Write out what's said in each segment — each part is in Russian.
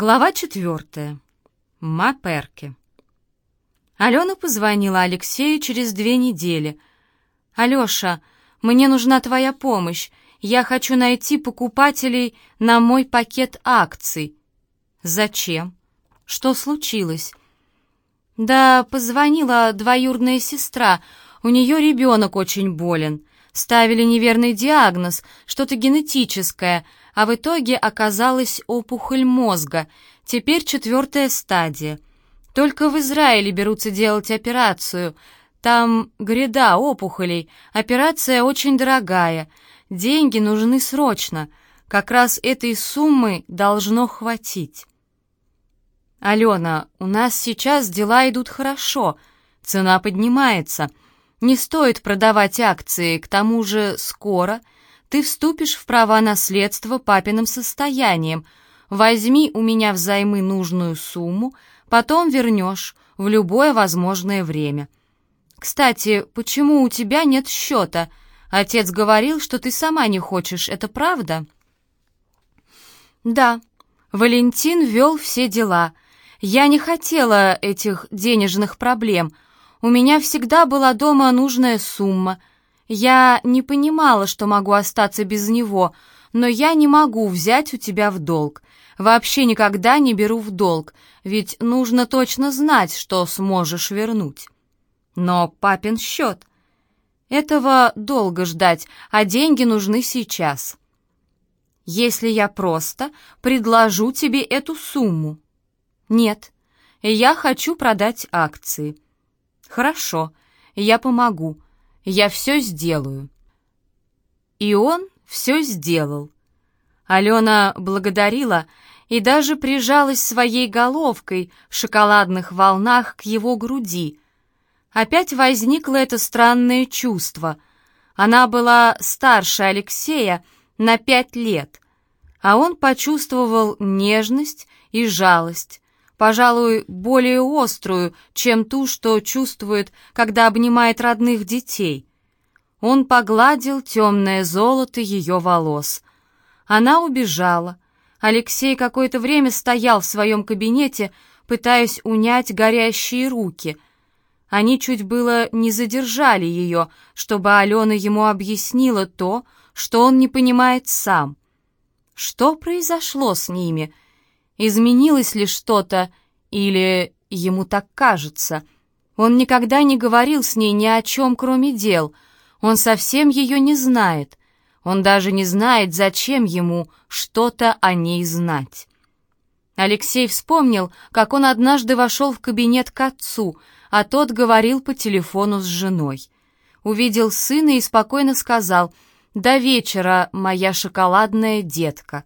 Глава четвертая. Маперки. Алена позвонила Алексею через две недели. «Алеша, мне нужна твоя помощь. Я хочу найти покупателей на мой пакет акций». «Зачем? Что случилось?» «Да позвонила двоюродная сестра. У нее ребенок очень болен. Ставили неверный диагноз, что-то генетическое, а в итоге оказалась опухоль мозга, теперь четвертая стадия. Только в Израиле берутся делать операцию. Там гряда опухолей, операция очень дорогая, деньги нужны срочно, как раз этой суммы должно хватить. «Алена, у нас сейчас дела идут хорошо, цена поднимается», не стоит продавать акции, к тому же скоро ты вступишь в права наследства папиным состоянием. Возьми у меня взаймы нужную сумму, потом вернешь в любое возможное время. Кстати, почему у тебя нет счета? Отец говорил, что ты сама не хочешь, это правда? Да, Валентин вел все дела. Я не хотела этих денежных проблем — у меня всегда была дома нужная сумма. Я не понимала, что могу остаться без него, но я не могу взять у тебя в долг. Вообще никогда не беру в долг, ведь нужно точно знать, что сможешь вернуть. Но папин счет. Этого долго ждать, а деньги нужны сейчас. Если я просто предложу тебе эту сумму. Нет, я хочу продать акции. «Хорошо, я помогу, я все сделаю». И он все сделал. Алена благодарила и даже прижалась своей головкой в шоколадных волнах к его груди. Опять возникло это странное чувство. Она была старше Алексея на пять лет, а он почувствовал нежность и жалость, пожалуй, более острую, чем ту, что чувствует, когда обнимает родных детей. Он погладил темное золото ее волос. Она убежала. Алексей какое-то время стоял в своем кабинете, пытаясь унять горящие руки. Они чуть было не задержали ее, чтобы Алена ему объяснила то, что он не понимает сам. Что произошло с ними — Изменилось ли что-то, или ему так кажется? Он никогда не говорил с ней ни о чем, кроме дел. Он совсем ее не знает. Он даже не знает, зачем ему что-то о ней знать. Алексей вспомнил, как он однажды вошел в кабинет к отцу, а тот говорил по телефону с женой. Увидел сына и спокойно сказал «До вечера, моя шоколадная детка».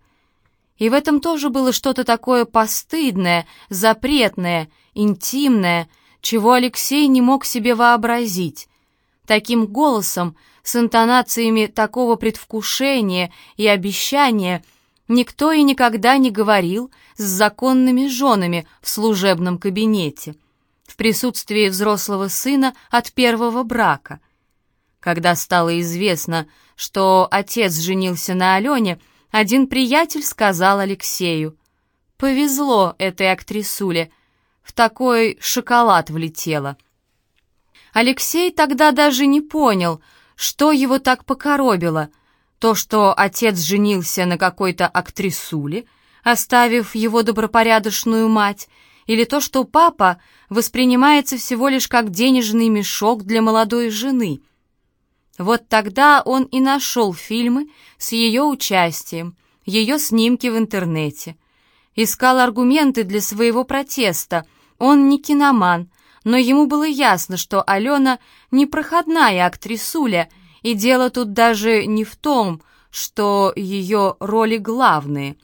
И в этом тоже было что-то такое постыдное, запретное, интимное, чего Алексей не мог себе вообразить. Таким голосом, с интонациями такого предвкушения и обещания, никто и никогда не говорил с законными женами в служебном кабинете, в присутствии взрослого сына от первого брака. Когда стало известно, что отец женился на Алене, один приятель сказал Алексею, «Повезло этой актрисуле, в такой шоколад влетела». Алексей тогда даже не понял, что его так покоробило, то, что отец женился на какой-то актрисуле, оставив его добропорядочную мать, или то, что папа воспринимается всего лишь как денежный мешок для молодой жены — вот тогда он и нашел фильмы с ее участием, ее снимки в интернете. Искал аргументы для своего протеста. Он не киноман, но ему было ясно, что Алена не проходная актрисуля, и дело тут даже не в том, что ее роли главные.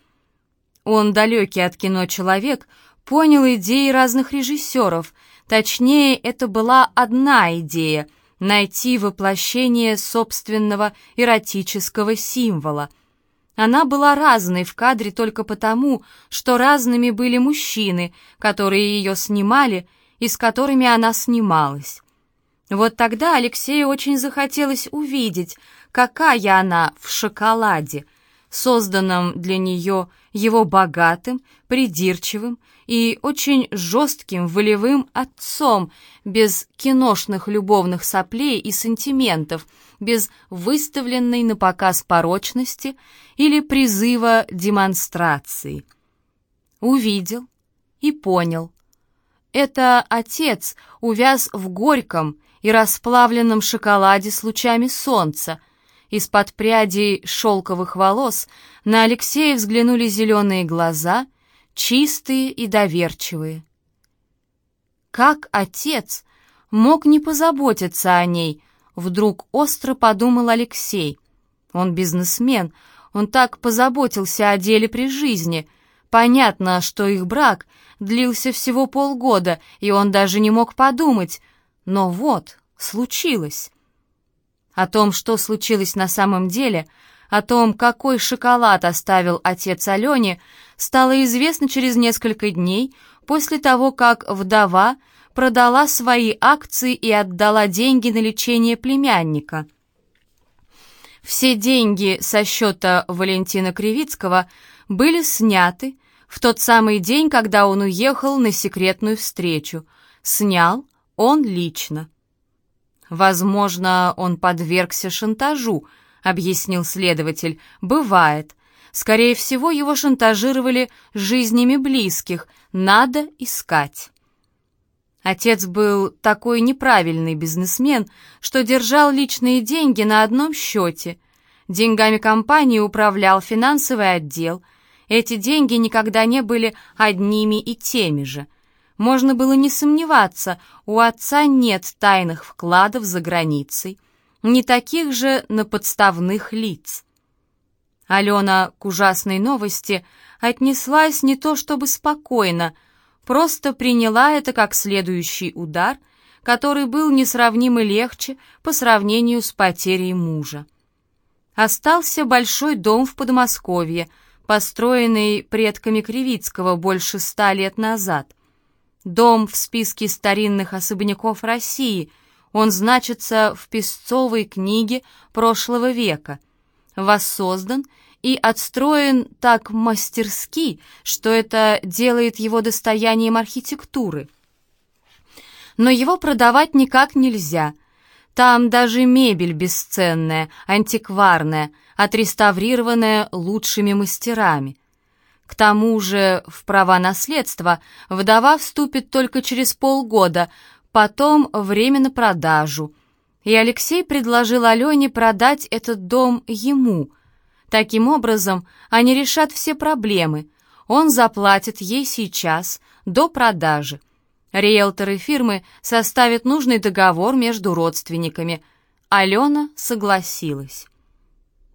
Он, далекий от кино человек, понял идеи разных режиссеров, точнее, это была одна идея — найти воплощение собственного эротического символа. Она была разной в кадре только потому, что разными были мужчины, которые ее снимали и с которыми она снималась. Вот тогда Алексею очень захотелось увидеть, какая она в шоколаде, созданном для нее его богатым, придирчивым и очень жестким волевым отцом, без киношных любовных соплей и сантиментов, без выставленной на показ порочности или призыва демонстрации. Увидел и понял. Это отец увяз в горьком и расплавленном шоколаде с лучами солнца. Из-под прядей шелковых волос на Алексея взглянули зеленые глаза — чистые и доверчивые. Как отец мог не позаботиться о ней, вдруг остро подумал Алексей. Он бизнесмен, он так позаботился о деле при жизни. Понятно, что их брак длился всего полгода, и он даже не мог подумать. Но вот, случилось. О том, что случилось на самом деле, о том, какой шоколад оставил отец Алене, стало известно через несколько дней после того, как вдова продала свои акции и отдала деньги на лечение племянника. Все деньги со счета Валентина Кривицкого были сняты в тот самый день, когда он уехал на секретную встречу. Снял он лично. Возможно, он подвергся шантажу, объяснил следователь. Бывает. Скорее всего, его шантажировали жизнями близких. Надо искать. Отец был такой неправильный бизнесмен, что держал личные деньги на одном счете. Деньгами компании управлял финансовый отдел. Эти деньги никогда не были одними и теми же. Можно было не сомневаться, у отца нет тайных вкладов за границей, не таких же на подставных лиц. Алена к ужасной новости отнеслась не то чтобы спокойно, просто приняла это как следующий удар, который был несравнимо легче по сравнению с потерей мужа. Остался большой дом в Подмосковье, построенный предками Кривицкого больше ста лет назад. Дом в списке старинных особняков России, он значится в Песцовой книге прошлого века, воссоздан и отстроен так мастерски, что это делает его достоянием архитектуры. Но его продавать никак нельзя. Там даже мебель бесценная, антикварная, отреставрированная лучшими мастерами. К тому же в права наследства вдова вступит только через полгода, потом время на продажу. И Алексей предложил Алене продать этот дом ему – Таким образом, они решат все проблемы. Он заплатит ей сейчас, до продажи. Риэлторы фирмы составят нужный договор между родственниками. Алена согласилась.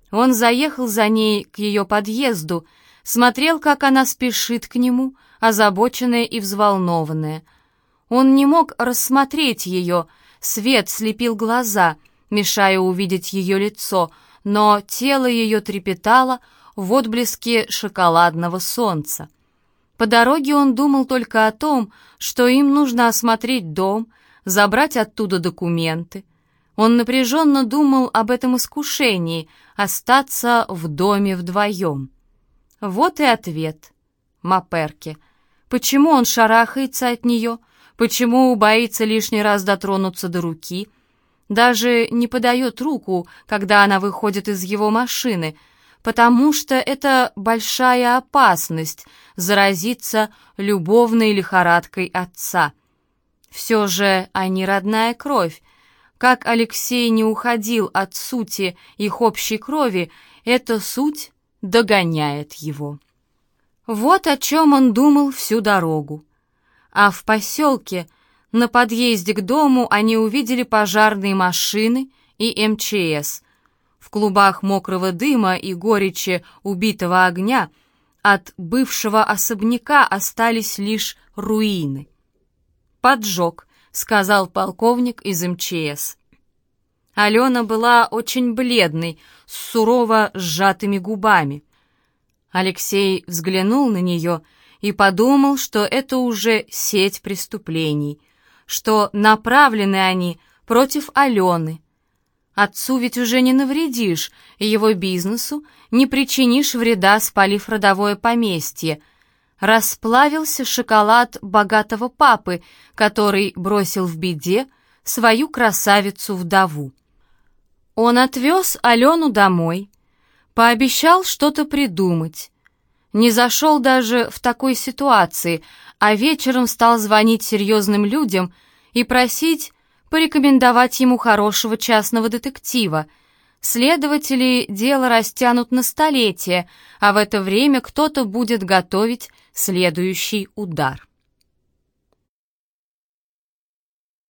Он заехал за ней к ее подъезду, смотрел, как она спешит к нему, озабоченная и взволнованная. Он не мог рассмотреть ее, свет слепил глаза, мешая увидеть ее лицо — но тело ее трепетало в отблеске шоколадного солнца. По дороге он думал только о том, что им нужно осмотреть дом, забрать оттуда документы. Он напряженно думал об этом искушении — остаться в доме вдвоем. Вот и ответ. Маперке. Почему он шарахается от нее? Почему боится лишний раз дотронуться до руки — даже не подает руку, когда она выходит из его машины, потому что это большая опасность заразиться любовной лихорадкой отца. Все же они родная кровь. Как Алексей не уходил от сути их общей крови, эта суть догоняет его. Вот о чем он думал всю дорогу. А в поселке — на подъезде к дому они увидели пожарные машины и МЧС. В клубах мокрого дыма и горечи убитого огня от бывшего особняка остались лишь руины. «Поджог», — сказал полковник из МЧС. Алена была очень бледной, с сурово сжатыми губами. Алексей взглянул на нее и подумал, что это уже сеть преступлений — что направлены они против Алены. Отцу ведь уже не навредишь, его бизнесу не причинишь вреда, спалив родовое поместье. Расплавился шоколад богатого папы, который бросил в беде свою красавицу-вдову. Он отвез Алену домой, пообещал что-то придумать. Не зашел даже в такой ситуации, а вечером стал звонить серьезным людям и просить порекомендовать ему хорошего частного детектива. Следователи дело растянут на столетие, а в это время кто-то будет готовить следующий удар.